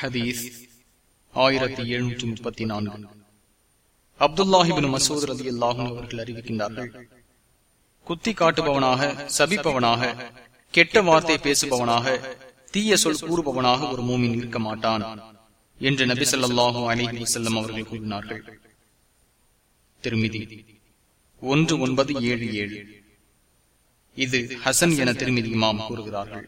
ஹதீஸ் ஆயிரத்தி எழுநூற்றி முப்பத்தி நான்கு. அப்துல்லாஹிபின் மசூத் ரதி அல்லாஹும் அவர்கள் அறிவிக்கின்றார்கள். குத்தி காட்டுபவனாக சபிப்பவனாக கெட்ட வார்த்தை பேசுபவனாக தீய சொல் கூறுபவனாக ஒரு மூமின் இருக்க மாட்டான் என்று நபி சொல்லாஹு அலிஹி வசல்லம் அவர்கள் கூறினார்கள். திருமிதி ஒன்று ஒன்பது ஏழு ஏழு. இது ஹசன் என திருமதி இமாம் கூறுகிறார்கள்.